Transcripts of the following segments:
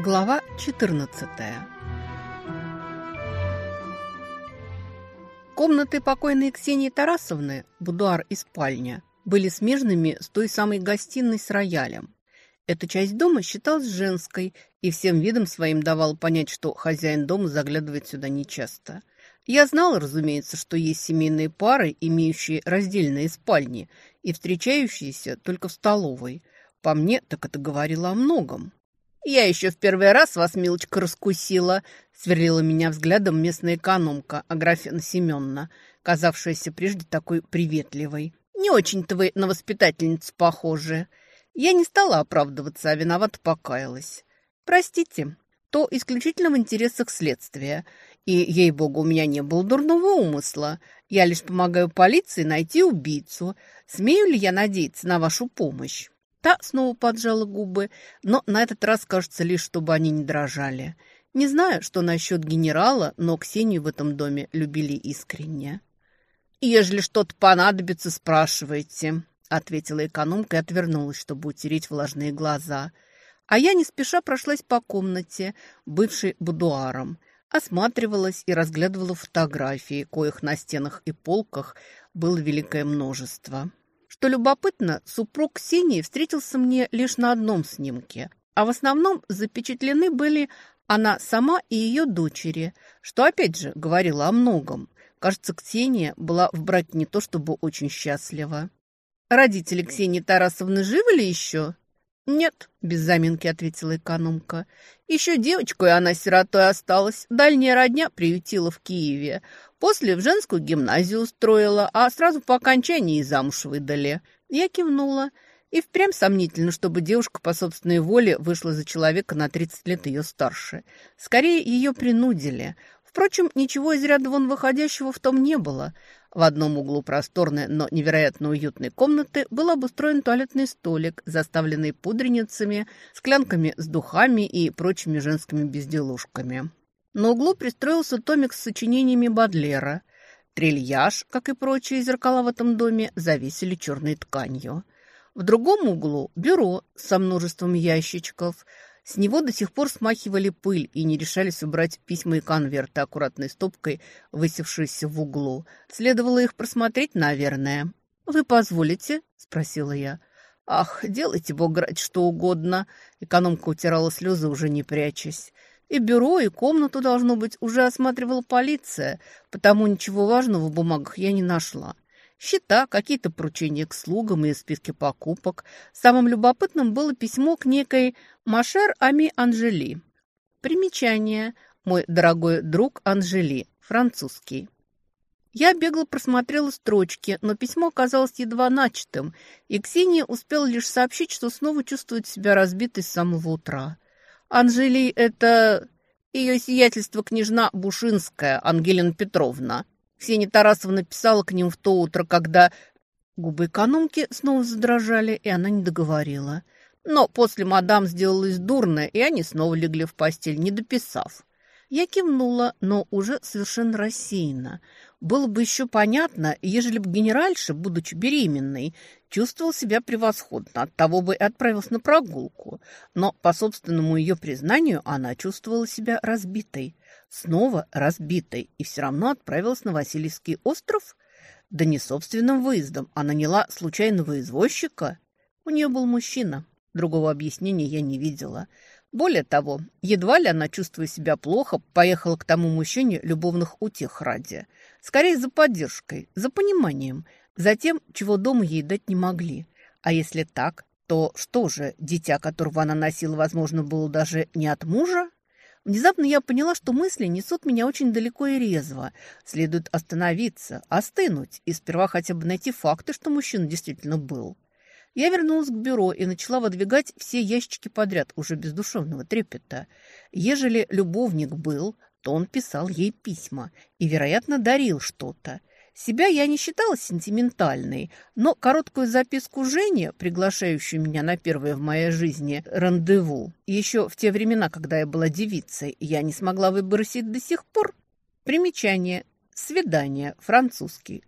Глава 14 Комнаты покойной Ксении Тарасовны, будуар и спальня, были смежными с той самой гостиной с роялем. Эта часть дома считалась женской и всем видом своим давал понять, что хозяин дома заглядывает сюда нечасто. Я знала, разумеется, что есть семейные пары, имеющие раздельные спальни и встречающиеся только в столовой. По мне, так это говорило о многом. «Я еще в первый раз вас, милочка, раскусила», — сверлила меня взглядом местная экономка Аграфена Семеновна, казавшаяся прежде такой приветливой. «Не очень-то вы на воспитательницу похожи». Я не стала оправдываться, а виновато покаялась. «Простите, то исключительно в интересах следствия. И, ей-богу, у меня не было дурного умысла. Я лишь помогаю полиции найти убийцу. Смею ли я надеяться на вашу помощь?» Та снова поджала губы, но на этот раз, кажется, лишь чтобы они не дрожали. Не знаю, что насчет генерала, но Ксению в этом доме любили искренне. «Ежели что-то понадобится, спрашивайте», — ответила экономка и отвернулась, чтобы утереть влажные глаза. А я не спеша прошлась по комнате, бывшей будуаром, осматривалась и разглядывала фотографии, коих на стенах и полках было великое множество. Что любопытно, супруг Ксении встретился мне лишь на одном снимке, а в основном запечатлены были она сама и ее дочери, что опять же говорило о многом. Кажется, Ксения была в браке не то чтобы очень счастлива. «Родители Ксении Тарасовны живы ли еще?» «Нет», – без заминки ответила экономка. «Еще девочкой она сиротой осталась. Дальняя родня приютила в Киеве. После в женскую гимназию устроила, а сразу по окончании замуж выдали». Я кивнула. И впрямь сомнительно, чтобы девушка по собственной воле вышла за человека на 30 лет ее старше. Скорее, ее принудили. Впрочем, ничего из ряда вон выходящего в том не было. В одном углу просторной, но невероятно уютной комнаты был обустроен туалетный столик, заставленный пудреницами, склянками с духами и прочими женскими безделушками. На углу пристроился томик с сочинениями Бадлера. Трильяж, как и прочие зеркала в этом доме, зависели черной тканью. В другом углу – бюро со множеством ящичков – с него до сих пор смахивали пыль и не решались убрать письма и конверты аккуратной стопкой, высевшиеся в углу. Следовало их просмотреть, наверное. «Вы позволите?» – спросила я. «Ах, делайте, бог ради, что угодно!» Экономка утирала слезы, уже не прячась. И бюро, и комнату, должно быть, уже осматривала полиция, потому ничего важного в бумагах я не нашла. Счета, какие-то поручения к слугам и списки покупок. Самым любопытным было письмо к некой Машер Ами Анжели. Примечание. Мой дорогой друг Анжели. Французский. Я бегло просмотрела строчки, но письмо оказалось едва начатым, и Ксения успела лишь сообщить, что снова чувствует себя разбитой с самого утра. «Анжели — это ее сиятельство княжна Бушинская, Ангелина Петровна», Ксения Тарасовна писала к ним в то утро, когда... Губы экономки снова задрожали, и она не договорила. Но после мадам сделалось дурно, и они снова легли в постель, не дописав. Я кивнула, но уже совершенно рассеянно. Было бы еще понятно, ежели бы генеральша, будучи беременной, чувствовал себя превосходно, от того бы и отправился на прогулку. Но, по собственному ее признанию, она чувствовала себя разбитой снова разбитой, и все равно отправилась на Васильевский остров? Да не собственным выездом, а наняла случайного извозчика. У нее был мужчина. Другого объяснения я не видела. Более того, едва ли она, чувствуя себя плохо, поехала к тому мужчине любовных утех ради. Скорее за поддержкой, за пониманием, за тем, чего дома ей дать не могли. А если так, то что же, дитя, которого она носила, возможно, было даже не от мужа? Внезапно я поняла, что мысли несут меня очень далеко и резво. Следует остановиться, остынуть и сперва хотя бы найти факты, что мужчина действительно был. Я вернулась к бюро и начала выдвигать все ящички подряд, уже без душевного трепета. Ежели любовник был, то он писал ей письма и, вероятно, дарил что-то. Себя я не считала сентиментальной, но короткую записку Жене, приглашающую меня на первое в моей жизни рандеву, еще в те времена, когда я была девицей, я не смогла выбросить до сих пор. Примечание. Свидание. Французский.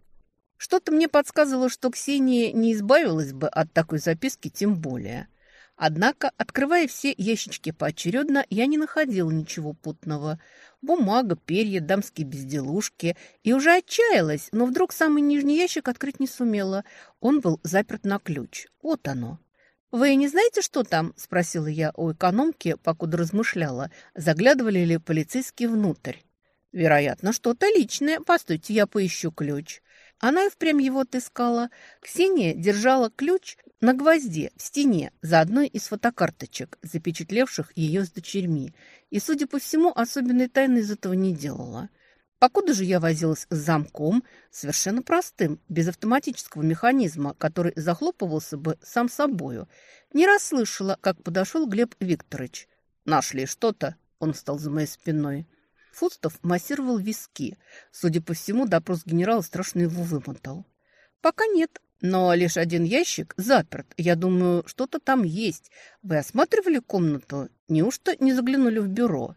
Что-то мне подсказывало, что Ксения не избавилась бы от такой записки тем более. Однако, открывая все ящички поочередно, я не находила ничего путного. Бумага, перья, дамские безделушки. И уже отчаялась, но вдруг самый нижний ящик открыть не сумела. Он был заперт на ключ. Вот оно. «Вы не знаете, что там?» – спросила я у экономки, покуда размышляла, заглядывали ли полицейские внутрь. «Вероятно, что-то личное. Постойте, я поищу ключ». Она и впрямь его отыскала. Ксения держала ключ на гвозде в стене за одной из фотокарточек, запечатлевших ее с дочерьми, и, судя по всему, особенной тайны из этого не делала. Покуда же я возилась с замком, совершенно простым, без автоматического механизма, который захлопывался бы сам собою, не расслышала, как подошел Глеб Викторович. «Нашли что-то?» – он встал за моей спиной. Фустов массировал виски. Судя по всему, допрос генерала страшно его вымотал. «Пока нет, но лишь один ящик заперт. Я думаю, что-то там есть. Вы осматривали комнату? Неужто не заглянули в бюро?»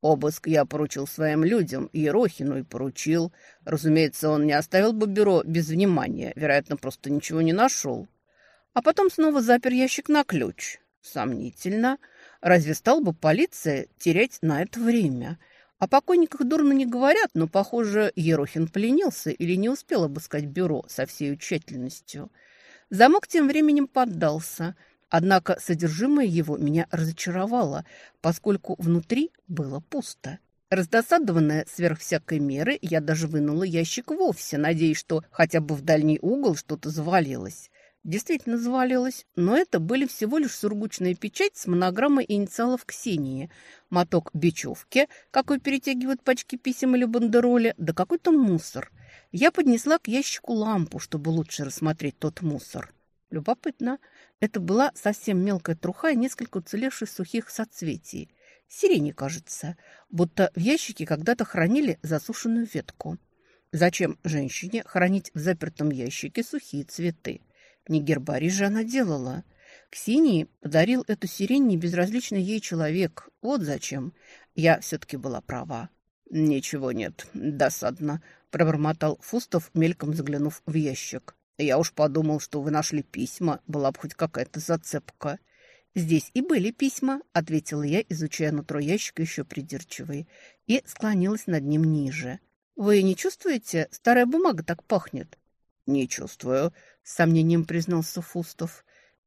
Обыск я поручил своим людям, Ерохину и поручил. Разумеется, он не оставил бы бюро без внимания, вероятно, просто ничего не нашел. А потом снова запер ящик на ключ. Сомнительно. Разве стал бы полиция терять на это время?» О покойниках дурно не говорят, но, похоже, Ерохин поленился или не успел обыскать бюро со всей тщательностью. Замок тем временем поддался, однако содержимое его меня разочаровало, поскольку внутри было пусто. Раздосадованная сверх всякой меры, я даже вынула ящик вовсе, надеясь, что хотя бы в дальний угол что-то завалилось действительно завалилась, но это были всего лишь сургучная печать с монограммой инициалов Ксении, моток бечевки, какой перетягивают пачки писем или бандероли, да какой-то мусор. Я поднесла к ящику лампу, чтобы лучше рассмотреть тот мусор. Любопытно. Это была совсем мелкая труха и несколько уцелевших сухих соцветий. Сирени, кажется, будто в ящике когда-то хранили засушенную ветку. Зачем женщине хранить в запертом ящике сухие цветы? Не гербарий же она делала. Ксении подарил эту сирень небезразличный ей человек. Вот зачем. Я все-таки была права. «Ничего нет, досадно», — пробормотал Фустов, мельком заглянув в ящик. «Я уж подумал, что вы нашли письма, была бы хоть какая-то зацепка». «Здесь и были письма», — ответила я, изучая нутро ящика еще придирчивый, и склонилась над ним ниже. «Вы не чувствуете? Старая бумага так пахнет». «Не чувствую», — с сомнением признался Фустов.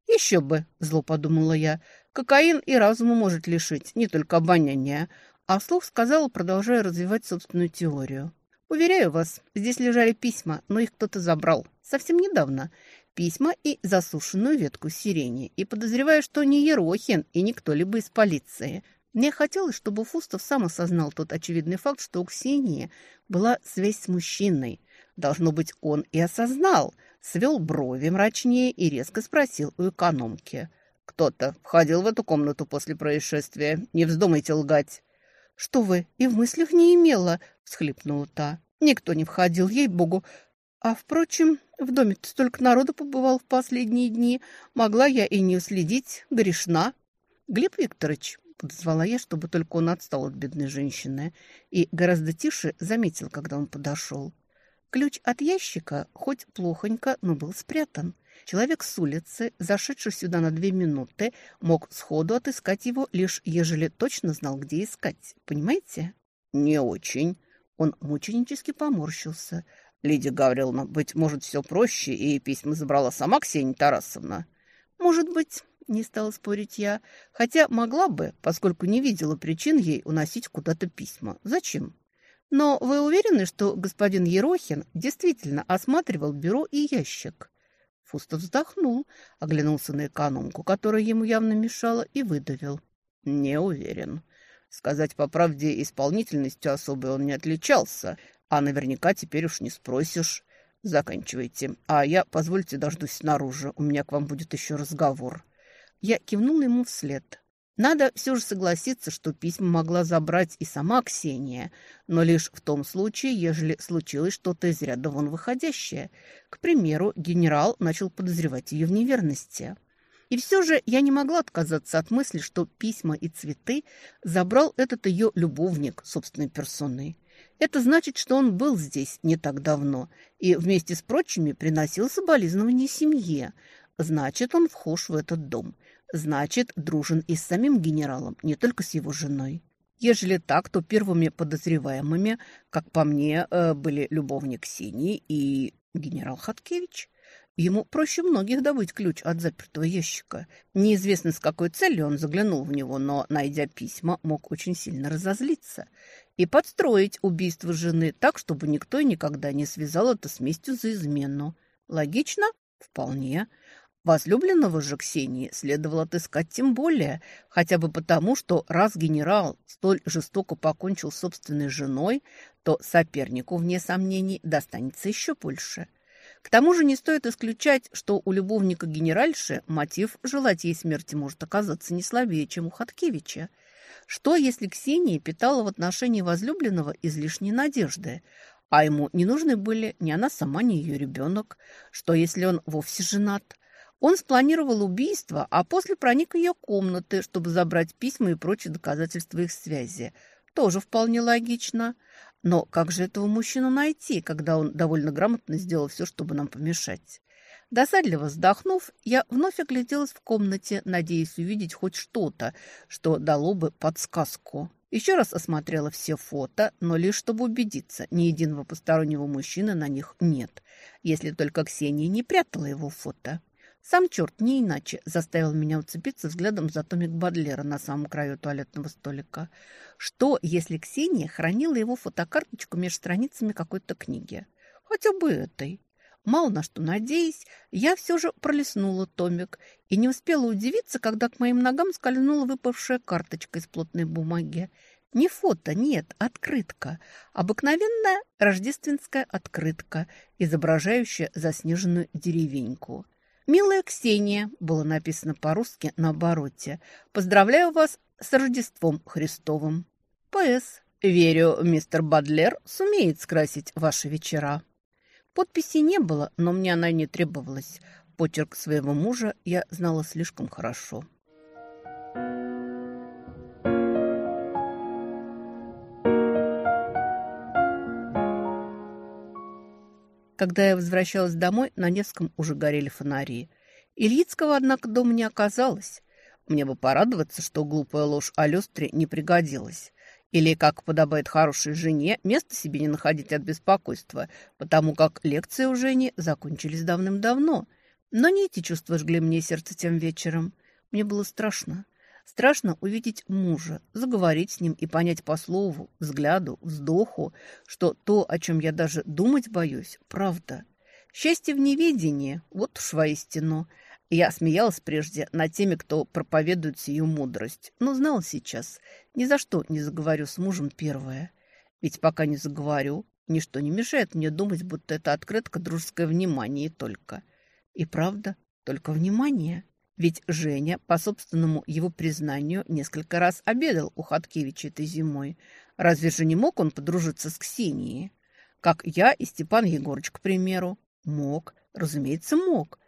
«Еще бы», — зло подумала я, — «кокаин и разуму может лишить, не только обоняния». А вслух сказала, продолжая развивать собственную теорию. «Уверяю вас, здесь лежали письма, но их кто-то забрал. Совсем недавно. Письма и засушенную ветку сирени. И подозреваю, что не Ерохин и не кто-либо из полиции». Мне хотелось, чтобы Фустов сам осознал тот очевидный факт, что у Ксении была связь с мужчиной. Должно быть, он и осознал, свел брови мрачнее и резко спросил у экономки. «Кто-то входил в эту комнату после происшествия. Не вздумайте лгать». «Что вы, и в мыслях не имела?» — всхлипнула та. «Никто не входил, ей-богу. А, впрочем, в доме столько народу побывал в последние дни. Могла я и не уследить. Грешна». «Глеб Викторович», — подозвала я, чтобы только он отстал от бедной женщины, и гораздо тише заметил, когда он подошел. Ключ от ящика, хоть плохонько, но был спрятан. Человек с улицы, зашедший сюда на две минуты, мог сходу отыскать его, лишь ежели точно знал, где искать. Понимаете? Не очень. Он мученически поморщился. Лидия Гавриловна, быть может, все проще, и письма забрала сама Ксения Тарасовна. Может быть, не стала спорить я, хотя могла бы, поскольку не видела причин ей уносить куда-то письма. Зачем? Но вы уверены, что господин Ерохин действительно осматривал бюро и ящик? Фустов вздохнул, оглянулся на экономку, которая ему явно мешала, и выдавил. Не уверен. Сказать по правде, исполнительностью особой он не отличался, а наверняка теперь уж не спросишь. Заканчивайте. А я, позвольте, дождусь снаружи. У меня к вам будет еще разговор. Я кивнула ему вслед. Надо все же согласиться, что письма могла забрать и сама Ксения, но лишь в том случае, ежели случилось что-то из ряда вон выходящее. К примеру, генерал начал подозревать ее в неверности. И все же я не могла отказаться от мысли, что письма и цветы забрал этот ее любовник собственной персоной. Это значит, что он был здесь не так давно и вместе с прочими приносил соболезнования семье. Значит, он вхож в этот дом – Значит, дружен и с самим генералом, не только с его женой. Ежели так, то первыми подозреваемыми, как по мне, э, были любовник Ксении и генерал Хаткевич. Ему проще многих добыть ключ от запертого ящика. Неизвестно, с какой целью он заглянул в него, но, найдя письма, мог очень сильно разозлиться и подстроить убийство жены так, чтобы никто и никогда не связал это с местью за измену. Логично? Вполне. Возлюбленного же Ксении следовало отыскать тем более, хотя бы потому, что раз генерал столь жестоко покончил с собственной женой, то сопернику, вне сомнений, достанется еще больше. К тому же не стоит исключать, что у любовника генеральши мотив желать ей смерти может оказаться не слабее, чем у Хаткевича. Что, если Ксения питала в отношении возлюбленного излишние надежды, а ему не нужны были ни она сама, ни ее ребенок? Что, если он вовсе женат? Он спланировал убийство, а после проник в ее комнаты, чтобы забрать письма и прочие доказательства их связи. Тоже вполне логично. Но как же этого мужчину найти, когда он довольно грамотно сделал все, чтобы нам помешать? Досадливо вздохнув, я вновь огляделась в комнате, надеясь увидеть хоть что-то, что дало бы подсказку. Еще раз осмотрела все фото, но лишь чтобы убедиться, ни единого постороннего мужчины на них нет, если только Ксения не прятала его фото. Сам черт не иначе заставил меня уцепиться взглядом за томик Бадлера на самом краю туалетного столика. Что, если Ксения хранила его фотокарточку между страницами какой-то книги? Хотя бы этой. Мало на что надеясь, я все же пролистнула томик и не успела удивиться, когда к моим ногам скользнула выпавшая карточка из плотной бумаги. Не фото, нет, открытка. Обыкновенная рождественская открытка, изображающая заснеженную деревеньку. «Милая Ксения», было написано по-русски на обороте, «поздравляю вас с Рождеством Христовым». «П.С. Верю, мистер Бадлер сумеет скрасить ваши вечера». Подписи не было, но мне она не требовалась. Почерк своего мужа я знала слишком хорошо. Когда я возвращалась домой, на Невском уже горели фонари. Ильицкого, однако, дома не оказалось. Мне бы порадоваться, что глупая ложь о люстре не пригодилась. Или, как подобает хорошей жене, место себе не находить от беспокойства, потому как лекции у Жени закончились давным-давно. Но не эти чувства жгли мне сердце тем вечером. Мне было страшно. Страшно увидеть мужа, заговорить с ним и понять по слову, взгляду, вздоху, что то, о чем я даже думать боюсь, правда. Счастье в неведении, вот уж воистину. Я смеялась прежде над теми, кто проповедует сию мудрость, но знал сейчас, ни за что не заговорю с мужем первое. Ведь пока не заговорю, ничто не мешает мне думать, будто это открытка дружеское внимание только. И правда, только внимание. Ведь Женя, по собственному его признанию, несколько раз обедал у Хаткевича этой зимой. Разве же не мог он подружиться с Ксенией? Как я и Степан Егорыч, к примеру. Мог, разумеется, мог.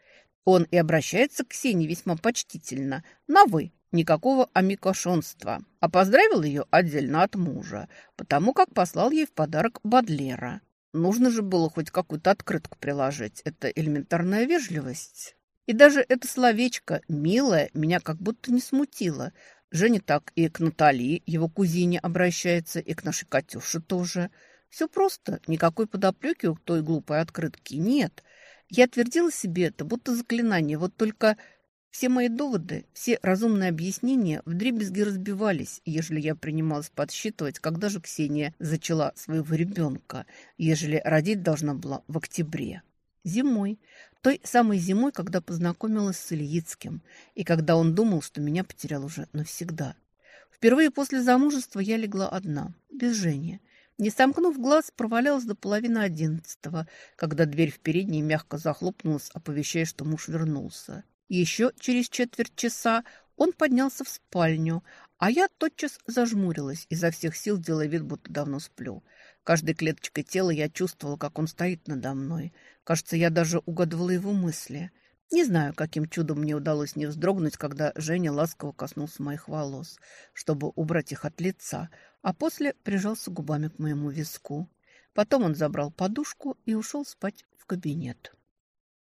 Он и обращается к Ксении весьма почтительно. На «вы», никакого амикошонства. А поздравил ее отдельно от мужа, потому как послал ей в подарок Бадлера. Нужно же было хоть какую-то открытку приложить. Это элементарная вежливость. И даже это словечко «милая» меня как будто не смутило. Женя так и к Натали, его кузине, обращается, и к нашей Катюше тоже. Все просто, никакой подоплеки у той глупой открытки нет. Я твердила себе это, будто заклинание, вот только все мои доводы, все разумные объяснения вдребезги разбивались, ежели я принималась подсчитывать, когда же Ксения зачала своего ребенка, ежели родить должна была в октябре. Зимой. Той самой зимой, когда познакомилась с Ильицким, и когда он думал, что меня потерял уже навсегда. Впервые после замужества я легла одна, без Жени. Не сомкнув глаз, провалялась до половины одиннадцатого, когда дверь в передней мягко захлопнулась, оповещая, что муж вернулся. Еще через четверть часа он поднялся в спальню, а я тотчас зажмурилась, изо всех сил делая вид, будто давно сплю. Каждой клеточкой тела я чувствовала, как он стоит надо мной. Кажется, я даже угадывала его мысли. Не знаю, каким чудом мне удалось не вздрогнуть, когда Женя ласково коснулся моих волос, чтобы убрать их от лица, а после прижался губами к моему виску. Потом он забрал подушку и ушел спать в кабинет.